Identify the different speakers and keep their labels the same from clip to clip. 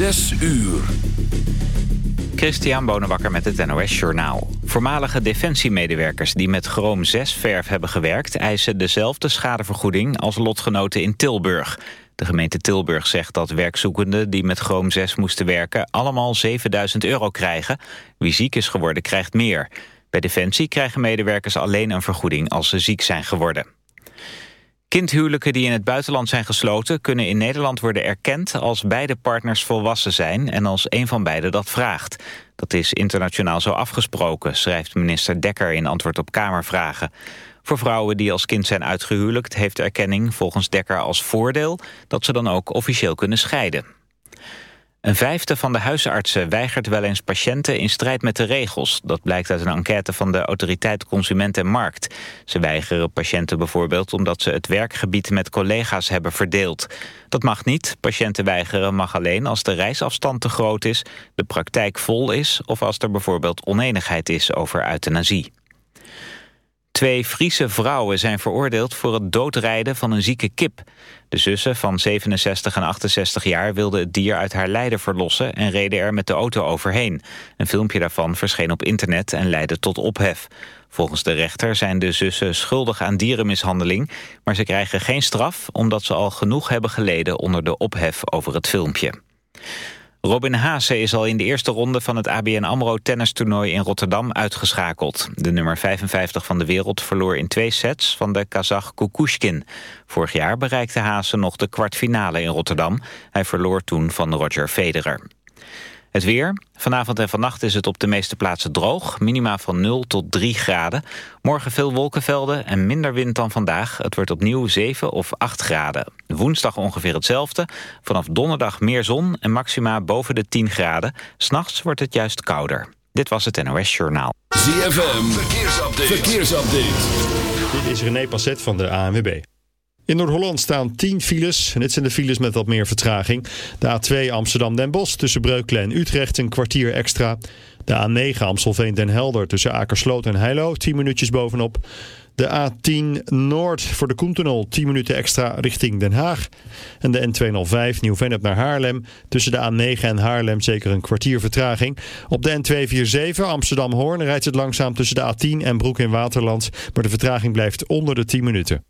Speaker 1: Zes uur.
Speaker 2: Christian Bonenbakker met het NOS Journaal. Voormalige defensiemedewerkers die met chroom 6 verf hebben gewerkt... eisen dezelfde schadevergoeding als lotgenoten in Tilburg. De gemeente Tilburg zegt dat werkzoekenden die met chroom 6 moesten werken... allemaal 7000 euro krijgen. Wie ziek is geworden krijgt meer. Bij Defensie krijgen medewerkers alleen een vergoeding als ze ziek zijn geworden. Kindhuwelijken die in het buitenland zijn gesloten... kunnen in Nederland worden erkend als beide partners volwassen zijn... en als een van beiden dat vraagt. Dat is internationaal zo afgesproken, schrijft minister Dekker... in antwoord op Kamervragen. Voor vrouwen die als kind zijn uitgehuwelijkt... heeft erkenning volgens Dekker als voordeel... dat ze dan ook officieel kunnen scheiden. Een vijfde van de huisartsen weigert wel eens patiënten in strijd met de regels. Dat blijkt uit een enquête van de autoriteit Consument en Markt. Ze weigeren patiënten bijvoorbeeld omdat ze het werkgebied met collega's hebben verdeeld. Dat mag niet. Patiënten weigeren mag alleen als de reisafstand te groot is, de praktijk vol is of als er bijvoorbeeld oneenigheid is over euthanasie. Twee Friese vrouwen zijn veroordeeld voor het doodrijden van een zieke kip. De zussen van 67 en 68 jaar wilden het dier uit haar lijden verlossen... en reden er met de auto overheen. Een filmpje daarvan verscheen op internet en leidde tot ophef. Volgens de rechter zijn de zussen schuldig aan dierenmishandeling... maar ze krijgen geen straf omdat ze al genoeg hebben geleden... onder de ophef over het filmpje. Robin Haase is al in de eerste ronde van het ABN AMRO tennistoernooi in Rotterdam uitgeschakeld. De nummer 55 van de wereld verloor in twee sets van de Kazach Kukushkin. Vorig jaar bereikte Haase nog de kwartfinale in Rotterdam. Hij verloor toen van Roger Federer. Het weer. Vanavond en vannacht is het op de meeste plaatsen droog. Minima van 0 tot 3 graden. Morgen veel wolkenvelden en minder wind dan vandaag. Het wordt opnieuw 7 of 8 graden. Woensdag ongeveer hetzelfde. Vanaf donderdag meer zon en maxima boven de 10 graden. S'nachts wordt het juist kouder. Dit was het NOS Journaal.
Speaker 1: ZFM. Verkeersupdate. Verkeersupdate.
Speaker 3: Dit is René Passet van de ANWB. In Noord-Holland staan 10 files. En dit zijn de files met wat meer vertraging. De A2 Amsterdam-Den Bosch tussen Breukelen en Utrecht een kwartier extra. De A9 Amstelveen-Den Helder tussen Akersloot en Heilo 10 minuutjes bovenop. De A10 Noord voor de Koentunnel 10 minuten extra richting Den Haag. En de N205 Nieuw-Vennep naar Haarlem. Tussen de A9 en Haarlem zeker een kwartier vertraging. Op de N247 Amsterdam-Hoorn rijdt het langzaam tussen de A10 en Broek in Waterland. Maar de vertraging blijft onder de 10 minuten.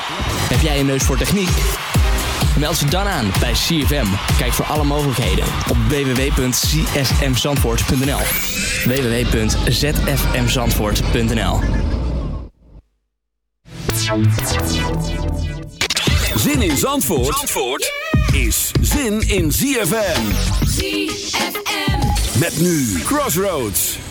Speaker 4: Heb jij een neus voor techniek? Meld je dan aan bij CFM. Kijk voor alle mogelijkheden op www.csmzandvoort.nl www.zfmzandvoort.nl
Speaker 1: Zin in Zandvoort, Zandvoort is zin in ZFM.
Speaker 5: ZFM.
Speaker 1: Met nu Crossroads.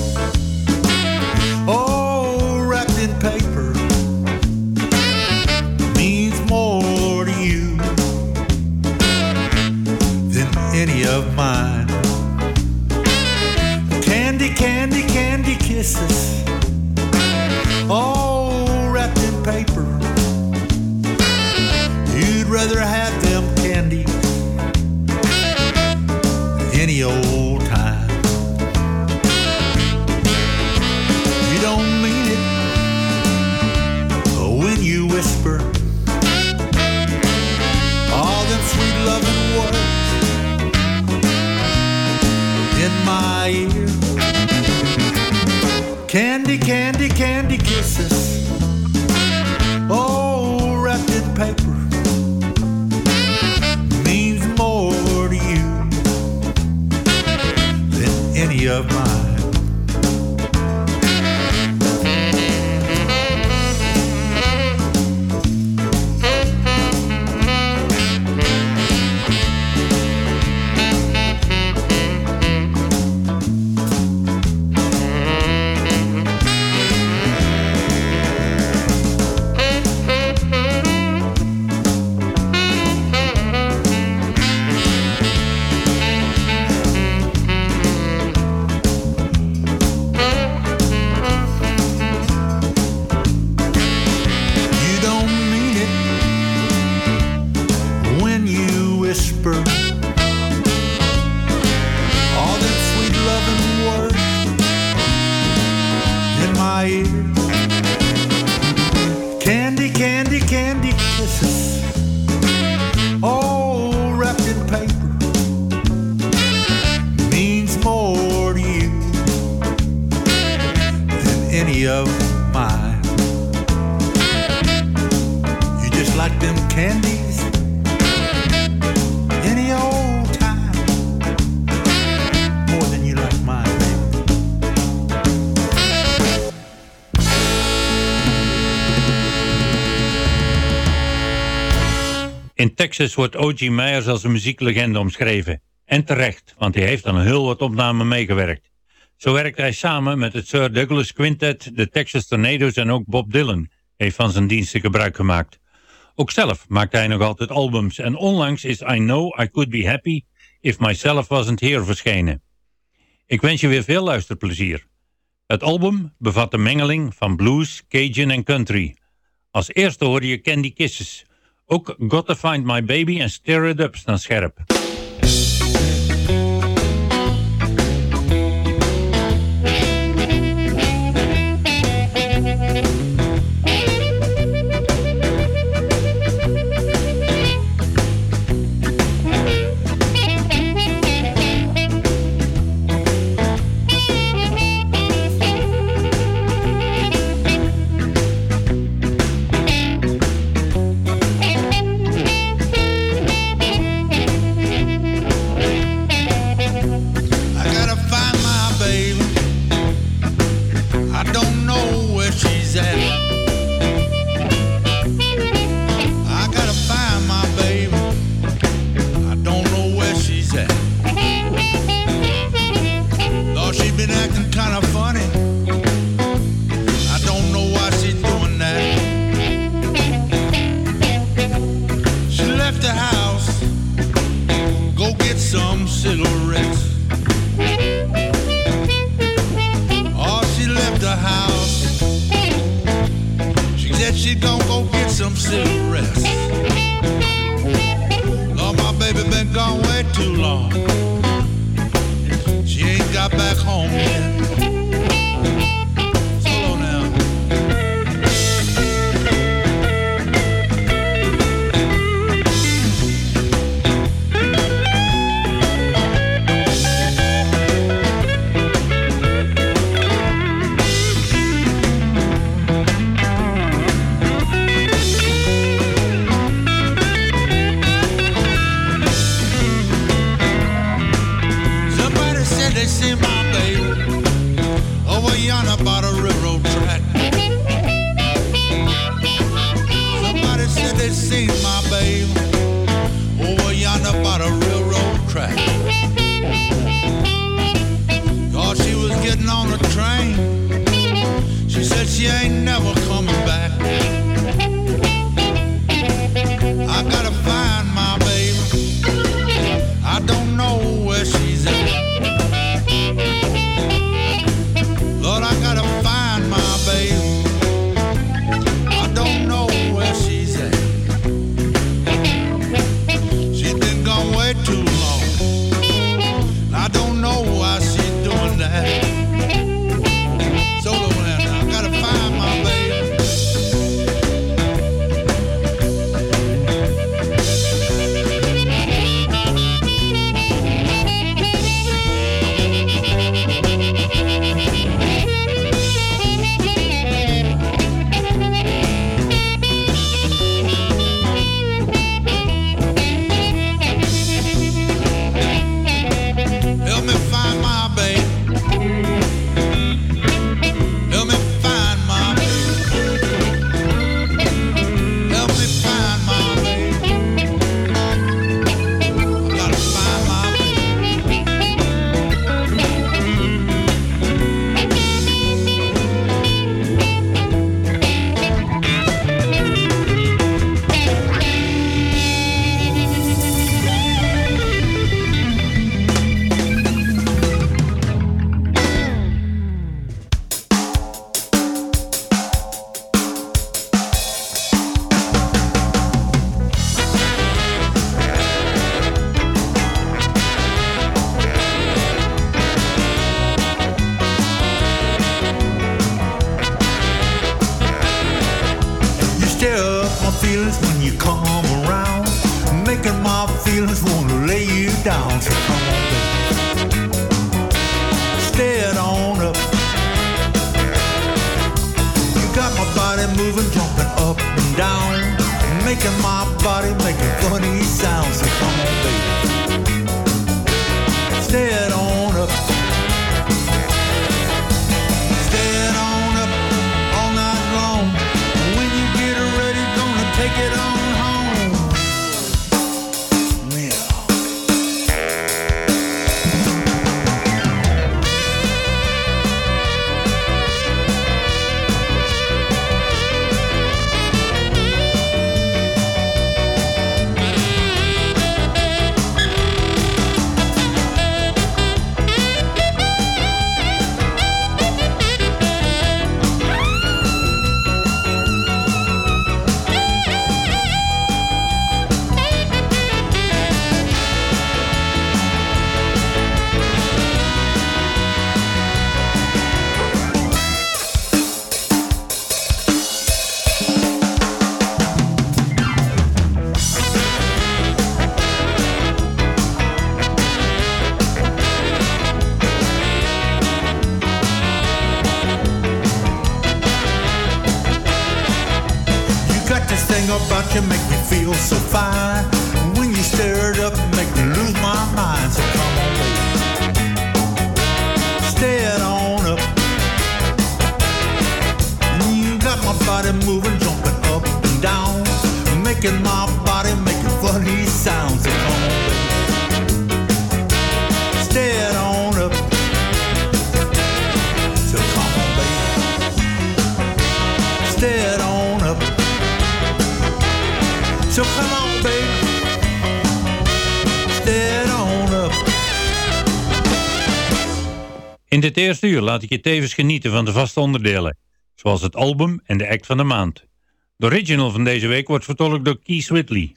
Speaker 6: places. Texas wordt O.G. Myers als een muzieklegende omschreven. En terecht, want hij heeft aan heel wat opnamen meegewerkt. Zo werkt hij samen met het Sir Douglas Quintet, de Texas Tornadoes en ook Bob Dylan heeft van zijn diensten gebruik gemaakt. Ook zelf maakt hij nog altijd albums en onlangs is I Know I Could Be Happy If Myself Wasn't Here verschenen. Ik wens je weer veel luisterplezier. Het album bevat een mengeling van blues, Cajun en country. Als eerste hoor je Candy Kisses ook Gotta Find My Baby and Stir It Up staan scherp. You, make me feel so fine. When you stir it up, make me lose my mind. So come on, baby. Stay it on up. You got my body moving, jumping up and down, making my
Speaker 7: In dit eerste uur laat ik je tevens genieten van de vaste onderdelen, zoals het album en de act van de maand. De original van deze week wordt vertolkt door Keith Whitley.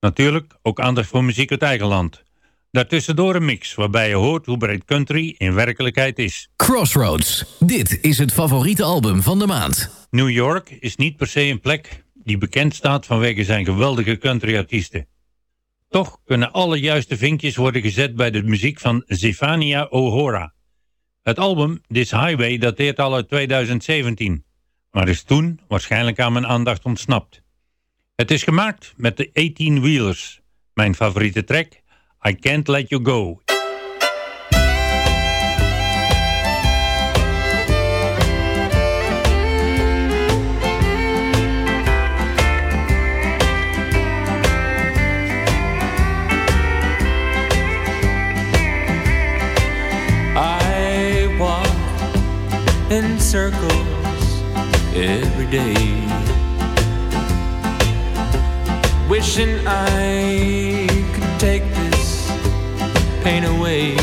Speaker 7: Natuurlijk ook aandacht voor muziek uit eigen land. Daartussendoor een mix waarbij je hoort hoe breed country in werkelijkheid is.
Speaker 8: Crossroads. Dit is het favoriete album van de maand.
Speaker 7: New York is niet per se een plek die bekend staat vanwege zijn geweldige countryartiesten. Toch kunnen alle juiste vinkjes worden gezet bij de muziek van Zephania O'Hora. Het album This Highway dateert al uit 2017, maar is toen waarschijnlijk aan mijn aandacht ontsnapt. Het is gemaakt met de 18 Wheelers, mijn favoriete track I Can't Let You Go.
Speaker 9: In circles every day. Wishing I could take this pain away.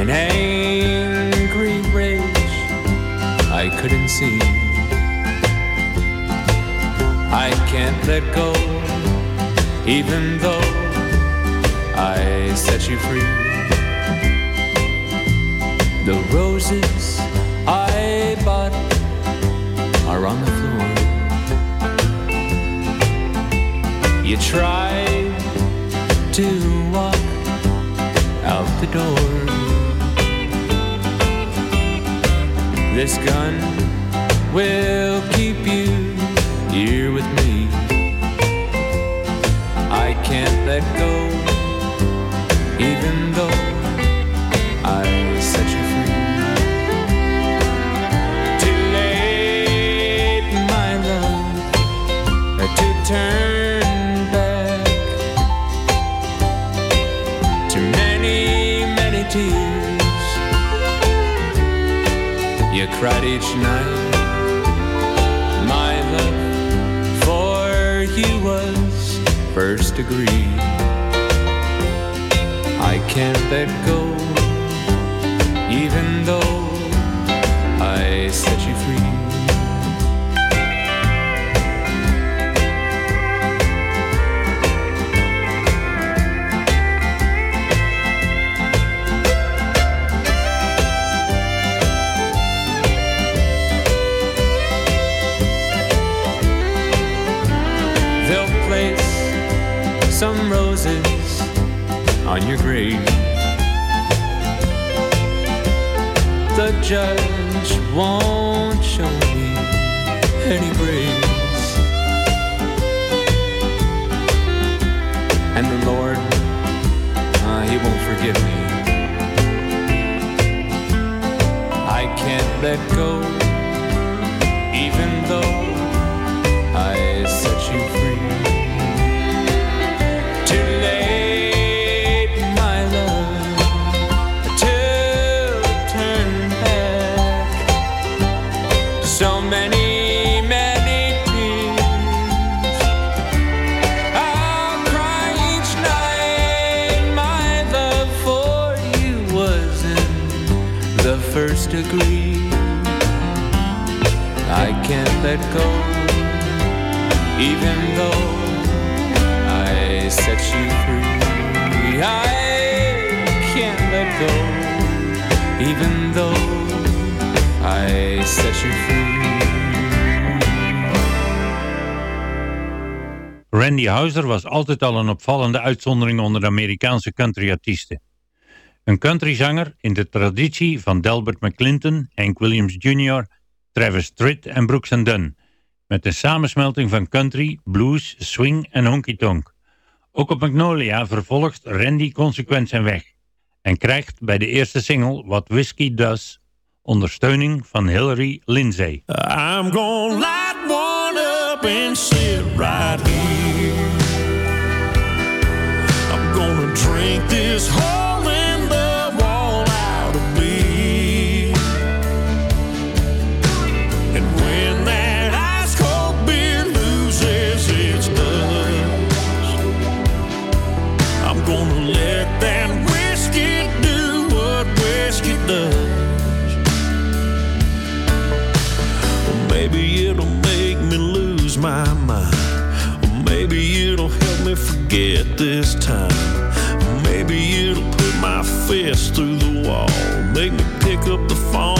Speaker 9: An angry rage I couldn't see. I can't let go, even though I set you free. The roses I bought are on the floor. You tried to walk out the door. This gun will keep you here with me. I can't let go, even though cried each night. My love for you was first degree. I can't let go, on your grave. The judge won't show me any grace. And the Lord, uh, He won't forgive me. I can't let go, even though I set you free. Can't let go even though I set you free. I can't let go, even though I set you free.
Speaker 7: Randy Houser was altijd al een opvallende uitzondering onder de Amerikaanse countryartiesten. Een countryzanger in de traditie van Delbert McClinton, Hank Williams Jr., Travis Tritt en Brooks Dunn, met een samensmelting van country, blues, swing en honky-tonk. Ook op Magnolia vervolgt Randy consequent zijn weg en krijgt bij de eerste single What Whiskey Does ondersteuning van Hillary Lindsay.
Speaker 10: I'm gonna light one up and right here. I'm gonna drink this hole this time. Maybe it'll put my fist through the wall. Make me pick up the phone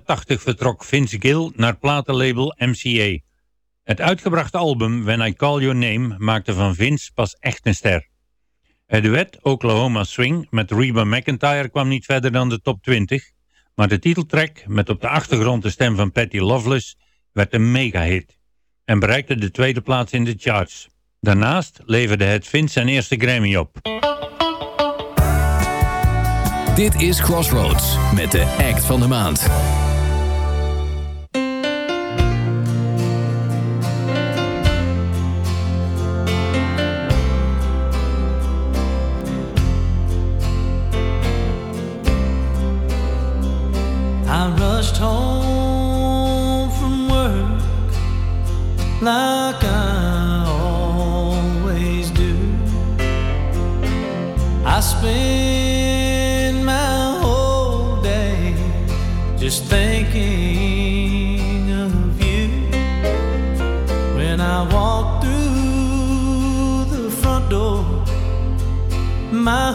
Speaker 7: 1987 vertrok Vince Gill naar platenlabel MCA. Het uitgebrachte album When I Call Your Name maakte van Vince pas echt een ster. Het duet Oklahoma Swing met Reba McIntyre kwam niet verder dan de top 20, maar de titeltrack met op de achtergrond de stem van Patty Loveless werd een mega-hit en bereikte de tweede plaats in de charts. Daarnaast leverde het Vince zijn eerste Grammy op.
Speaker 8: Dit is Crossroads met de act van de maand.
Speaker 11: like I always do. I spend my whole day just thinking of you. When I walk through the front door, my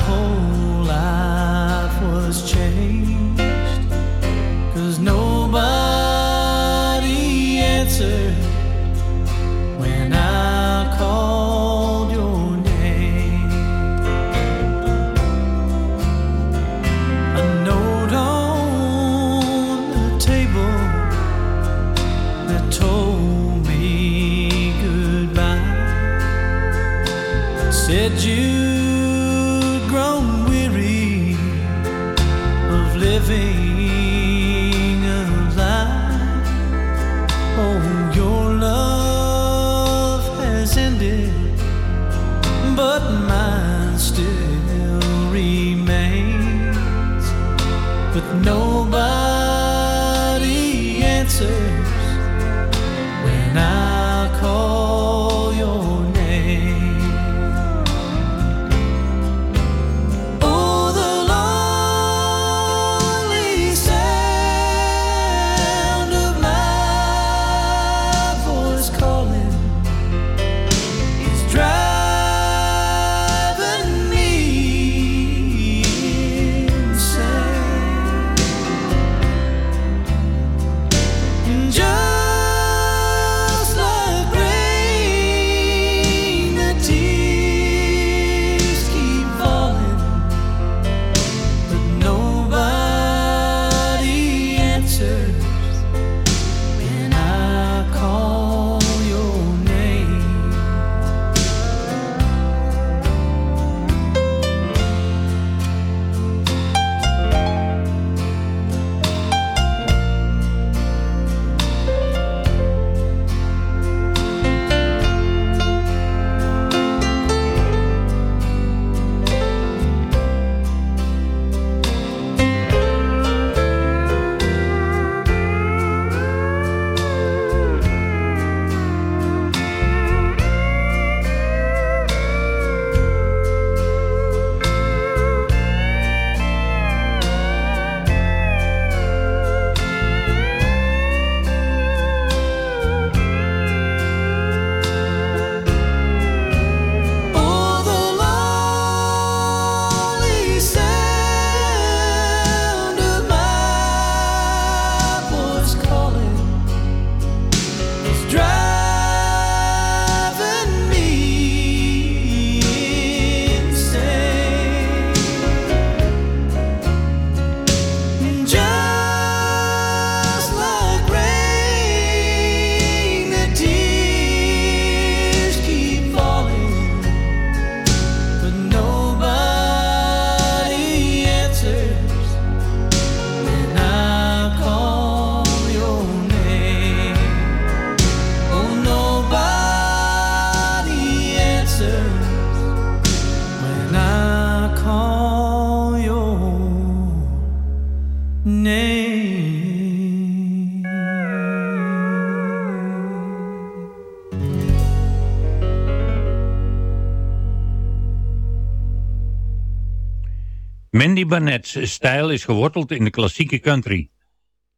Speaker 7: Mandy Barnett's stijl is geworteld in de klassieke country.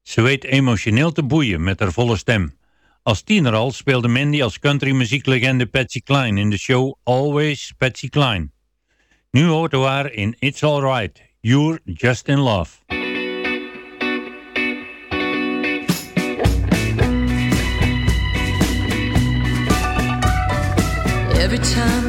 Speaker 7: Ze weet emotioneel te boeien met haar volle stem. Als tiener al speelde Mandy als country muzieklegende Patsy Cline in de show Always Patsy Cline. Nu hoort u haar in It's Alright, You're Just In Love.
Speaker 12: Every time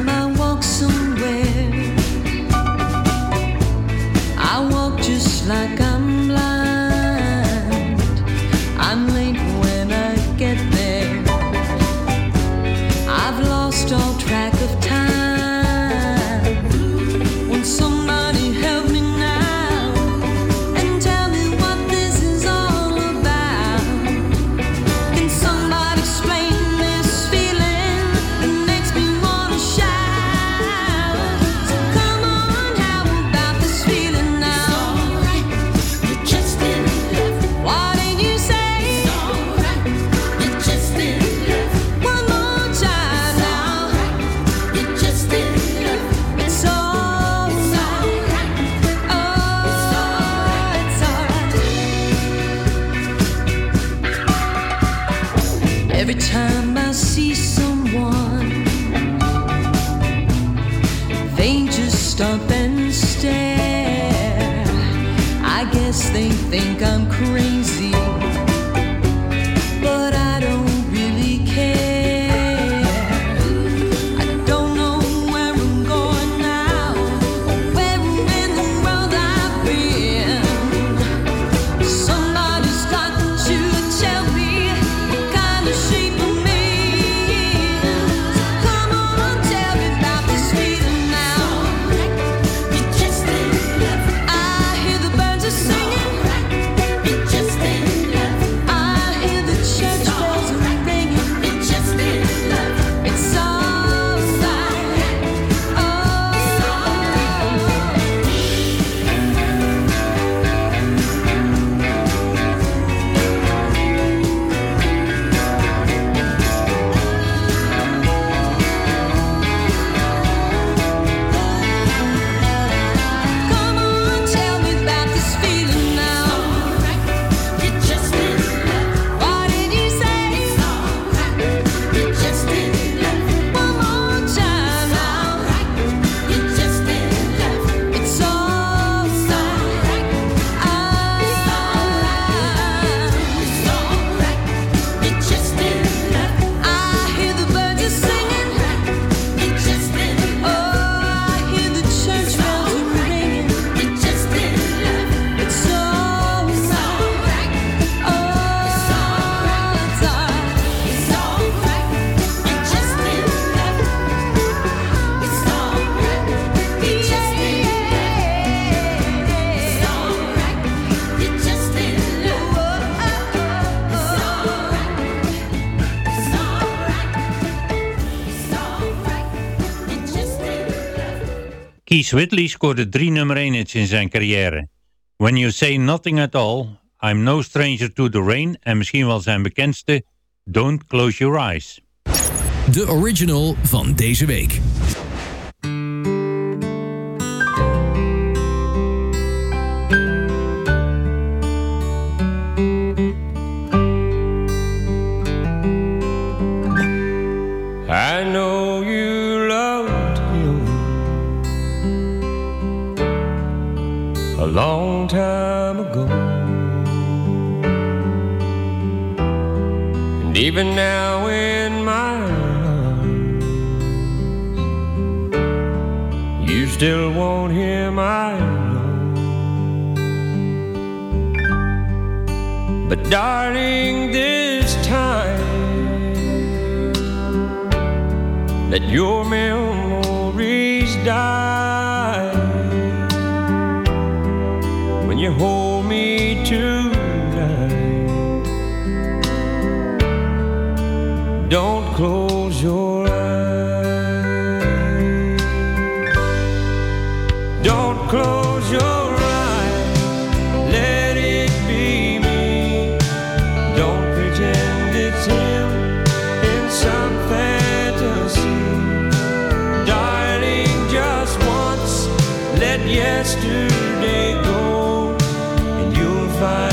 Speaker 7: Keith Whitley scoorde drie nummer 1 hits in zijn carrière. When You Say Nothing At All, I'm No Stranger To The Rain en misschien wel zijn bekendste Don't Close Your Eyes.
Speaker 8: De original van deze week.
Speaker 13: long time ago. And even now in my arms, you still won't hear my love. But darling, this time, let your memories die. you hold me tonight. Don't close your eyes. Don't close your eyes. Let it be me. Don't pretend it's him in some fantasy. Darling, just once let yesterday find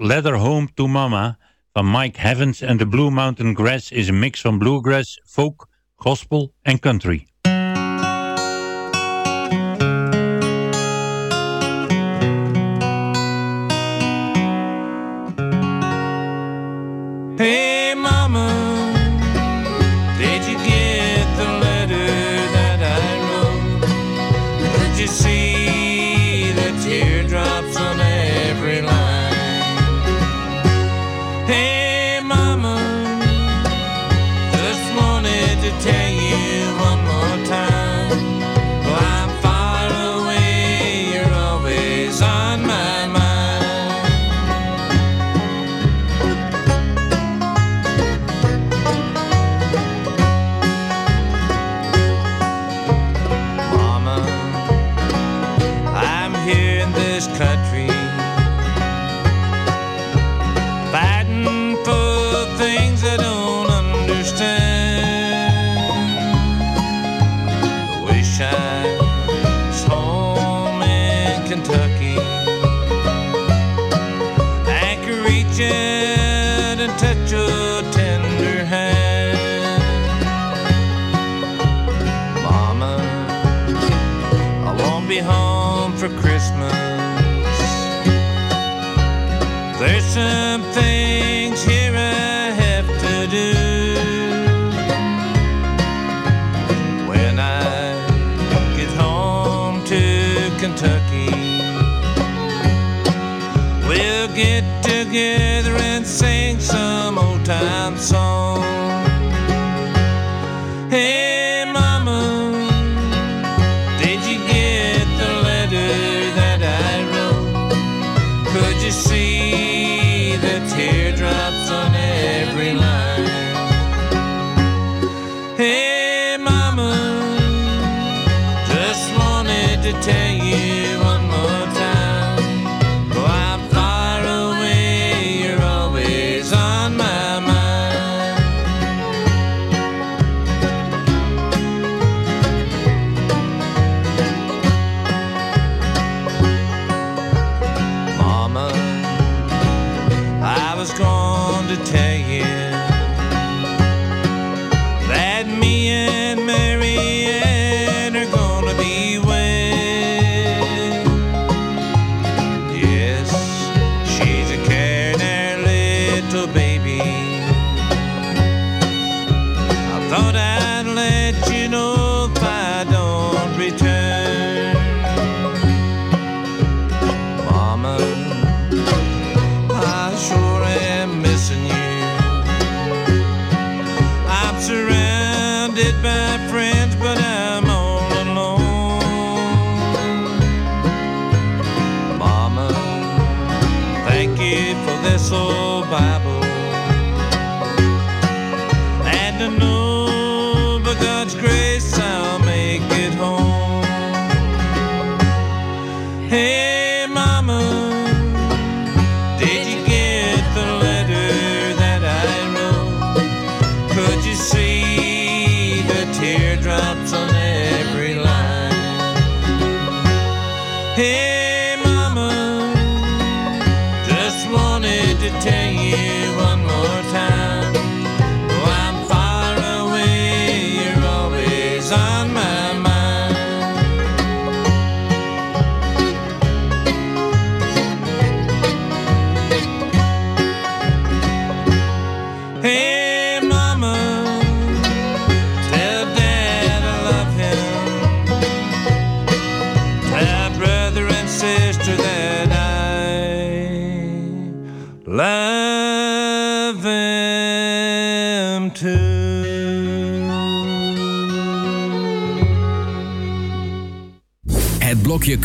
Speaker 7: Leather Home to Mama van Mike Havens and The Blue Mountain Grass is een mix van bluegrass, folk, gospel en country.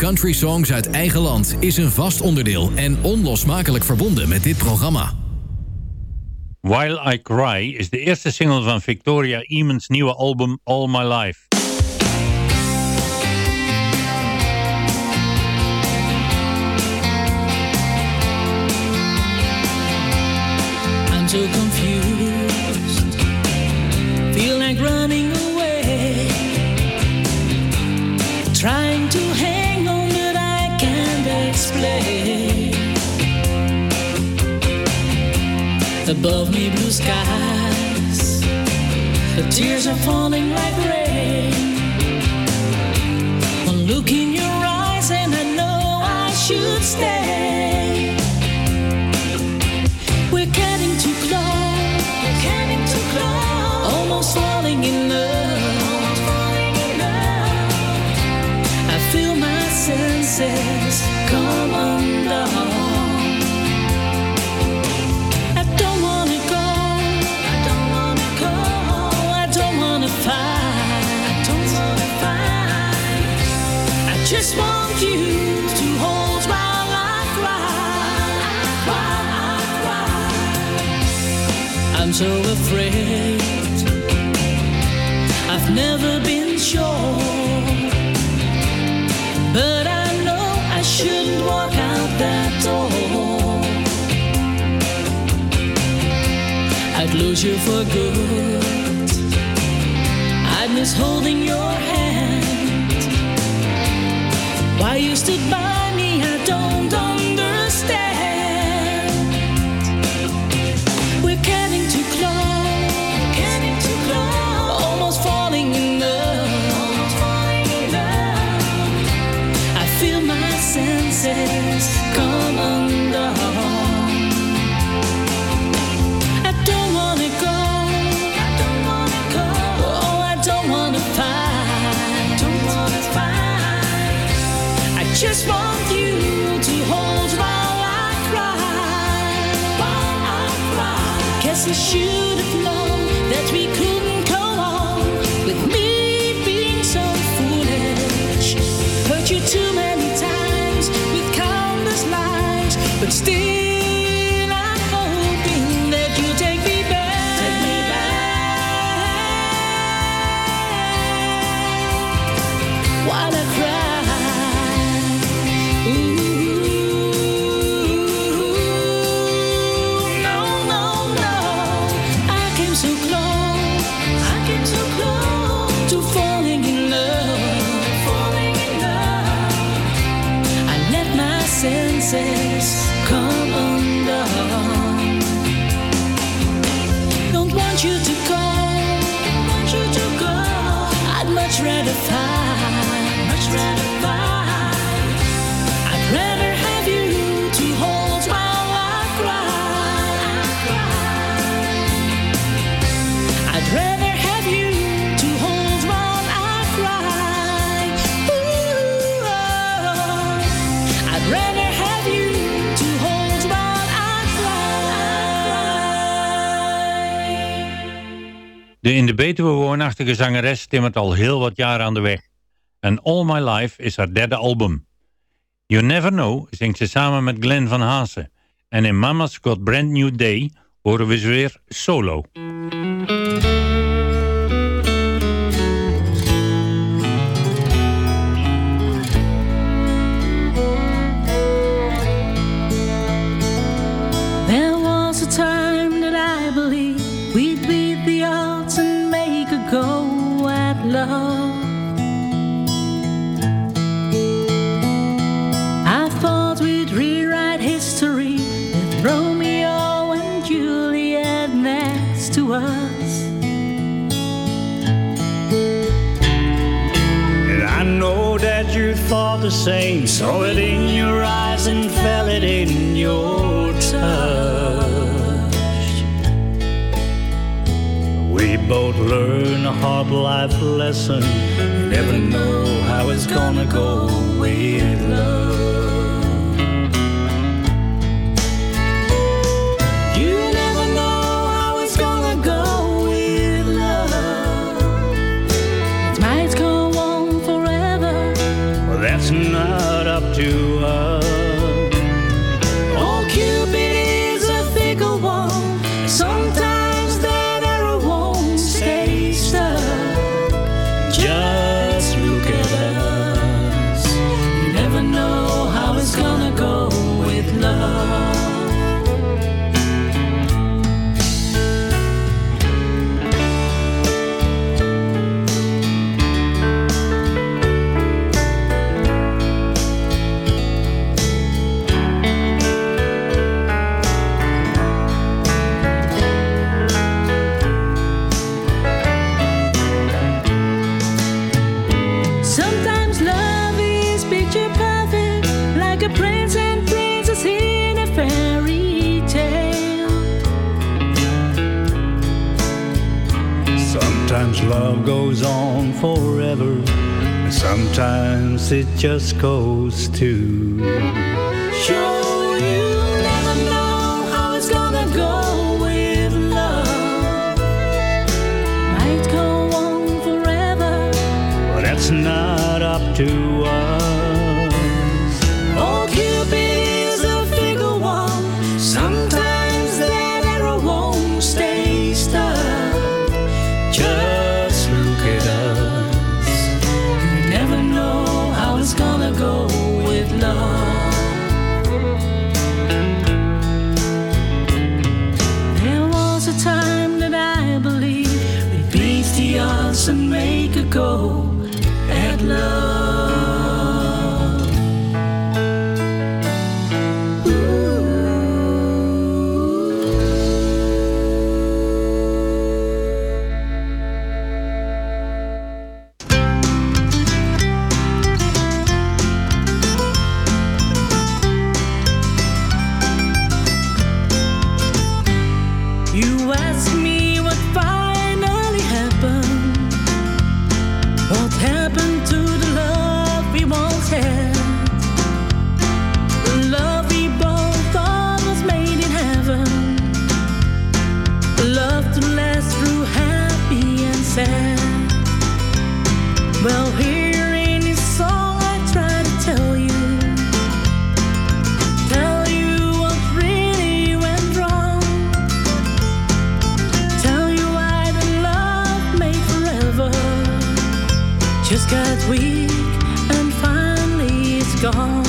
Speaker 13: country
Speaker 8: songs uit eigen land is een vast onderdeel en onlosmakelijk verbonden met dit programma.
Speaker 7: While I Cry is de eerste single van Victoria Eamon's nieuwe album All My Life.
Speaker 14: above me blue skies. The tears are falling like rain. A look in your eyes, and I know I should stay. We're getting too close, We're getting too close, almost falling in love. so afraid. I've never been sure, but I know I shouldn't walk out that door. I'd lose you for good. I'd miss holding your hand. Why you stood by.
Speaker 7: prachtige zangeres timmert al heel wat jaren aan de weg. En All My Life is haar derde album. You Never Know zingt ze samen met Glenn van Haasen.
Speaker 15: En in Mama's Got Brand New Day horen we ze weer solo.
Speaker 16: Sometimes love
Speaker 14: goes on forever, and sometimes it just goes to
Speaker 16: show you never know how it's gonna go with love. Might go on forever,
Speaker 14: but that's not up to just
Speaker 16: got weak and finally it's gone.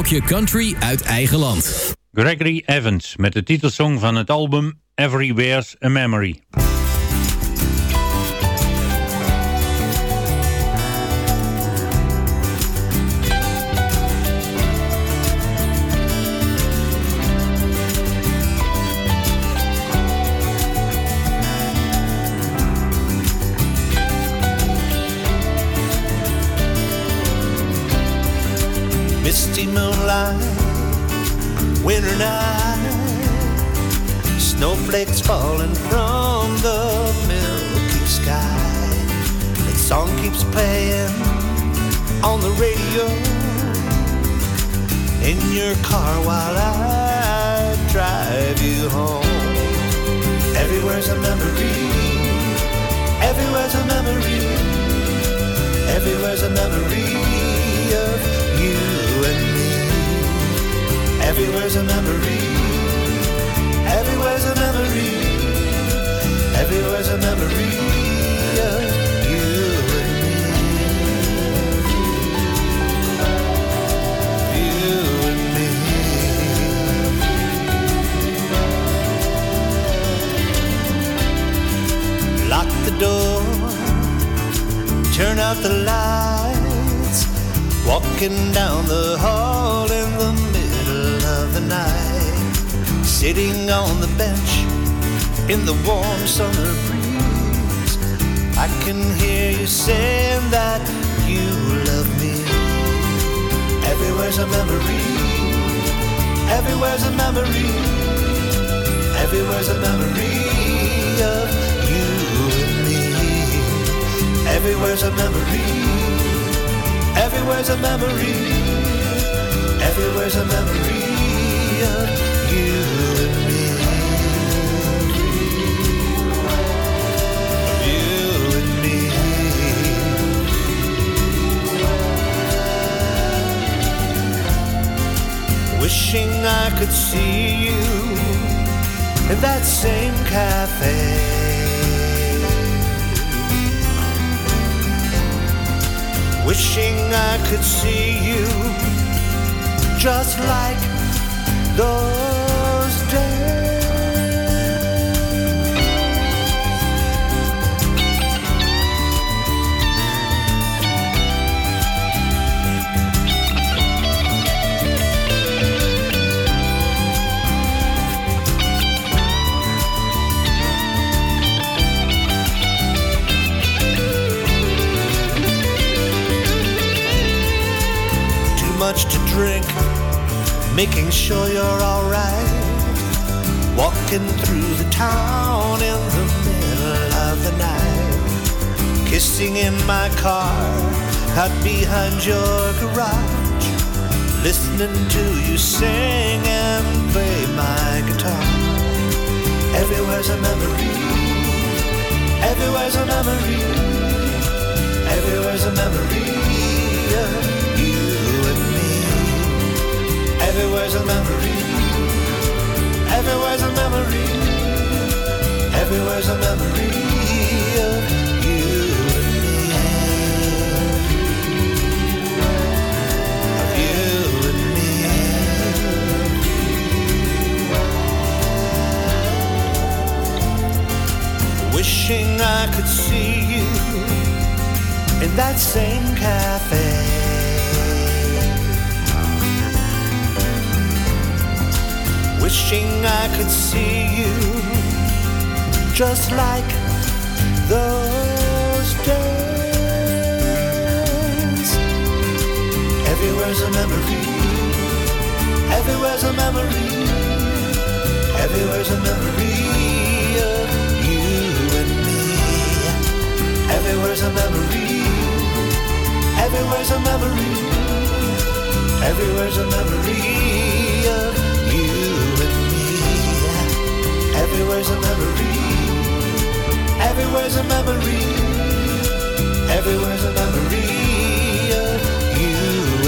Speaker 8: Blokje Country uit eigen land.
Speaker 7: Gregory Evans met de titelsong van het album Everywhere's a Memory.
Speaker 6: Misty moonlight, winter night, snowflakes falling from the milky sky. That song keeps playing on the radio. In your car while I drive you home. Everywhere's a memory, everywhere's a memory, everywhere's a memory Everywhere's a memory. Everywhere's a memory. Everywhere's a memory you and me. You and me. Lock the door. Turn out the lights. Walking down the hall in the night, sitting on the bench in the warm summer breeze. I can hear you saying that you love me. Everywhere's a memory, everywhere's a memory, everywhere's a memory of you and me. Everywhere's a memory. Everywhere's a memory. Everywhere's a memory Wishing I could see you in that same cafe. wishing I could see you just like those days. Too much to drink, making sure you're alright. Walking through the town in the middle racing in my car out behind your garage, listening to you sing and play my guitar. Everywhere's a memory, everywhere's a memory, everywhere's a memory Everywhere's a memory, everywhere's a memory, everywhere's a memory of you and me. Of you and me. Wishing I could see you in that same cafe. Wishing I could see you just like those days. Everywhere's a memory. Everywhere's a memory. Everywhere's a memory of you and me. Everywhere's a memory. Everywhere's a memory. Everywhere's a memory Everywhere's a memory. Everywhere's a memory. Everywhere's a memory of you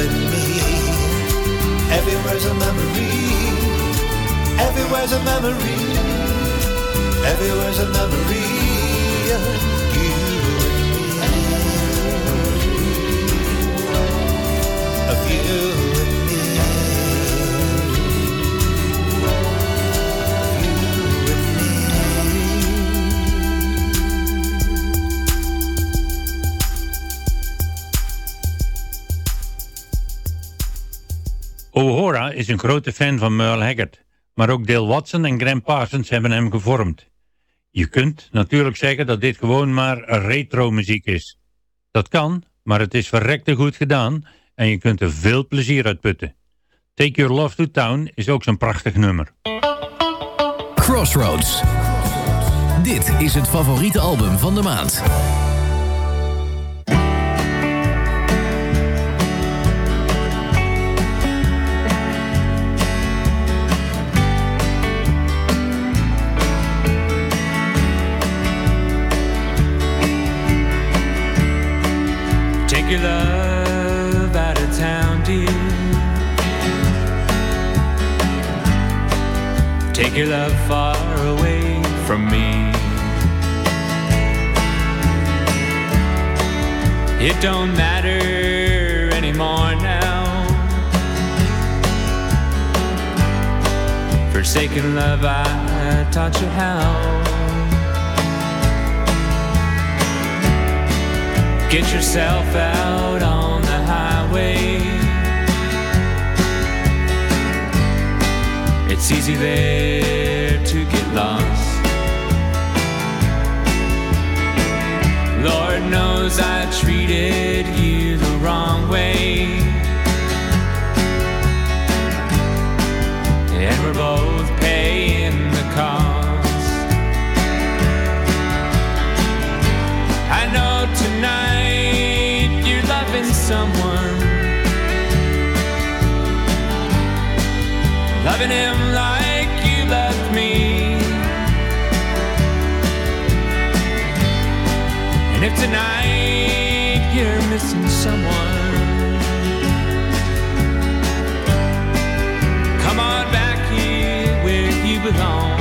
Speaker 6: and me. Everywhere's a memory. Everywhere's a memory. Everywhere's a memory of you and you
Speaker 7: is een grote fan van Merle Haggard, maar ook Dale Watson en Graham Parsons hebben hem gevormd. Je kunt natuurlijk zeggen dat dit gewoon maar retro muziek is. Dat kan, maar het is verrekte goed gedaan en je kunt er veel plezier uit putten. Take Your Love to Town is ook zo'n prachtig nummer.
Speaker 8: Crossroads. Dit is het favoriete album van de maand.
Speaker 9: Take your love far away from me. It don't matter anymore now. Forsaken love, I taught you how. Get yourself out It's easy there to get lost. Lord knows I treated you the wrong way. And we're both paying the cost. I know tonight you're loving someone. Loving him like you loved me. And if tonight you're missing someone, come on back here where you belong.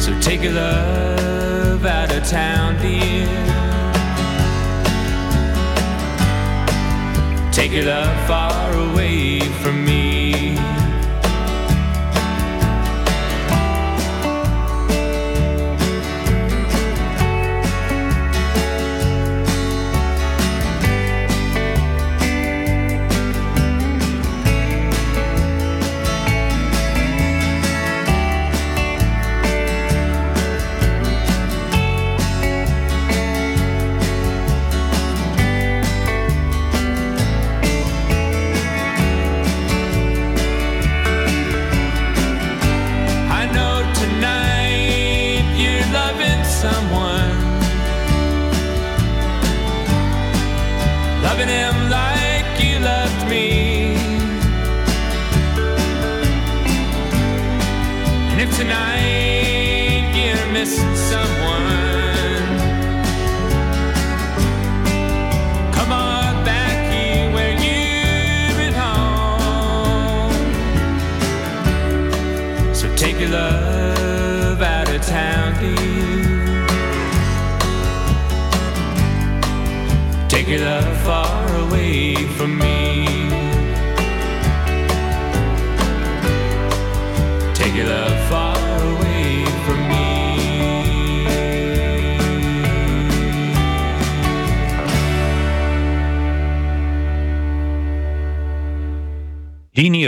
Speaker 9: So take your love out of town, dear. Take your love far away from me.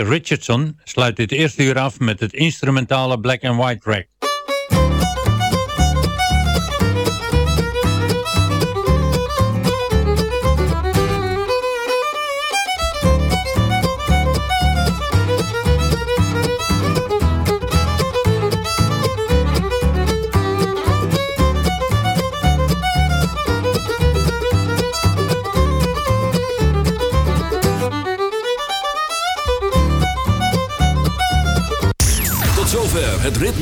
Speaker 7: Richardson sluit dit eerste uur af met het instrumentale Black and White track.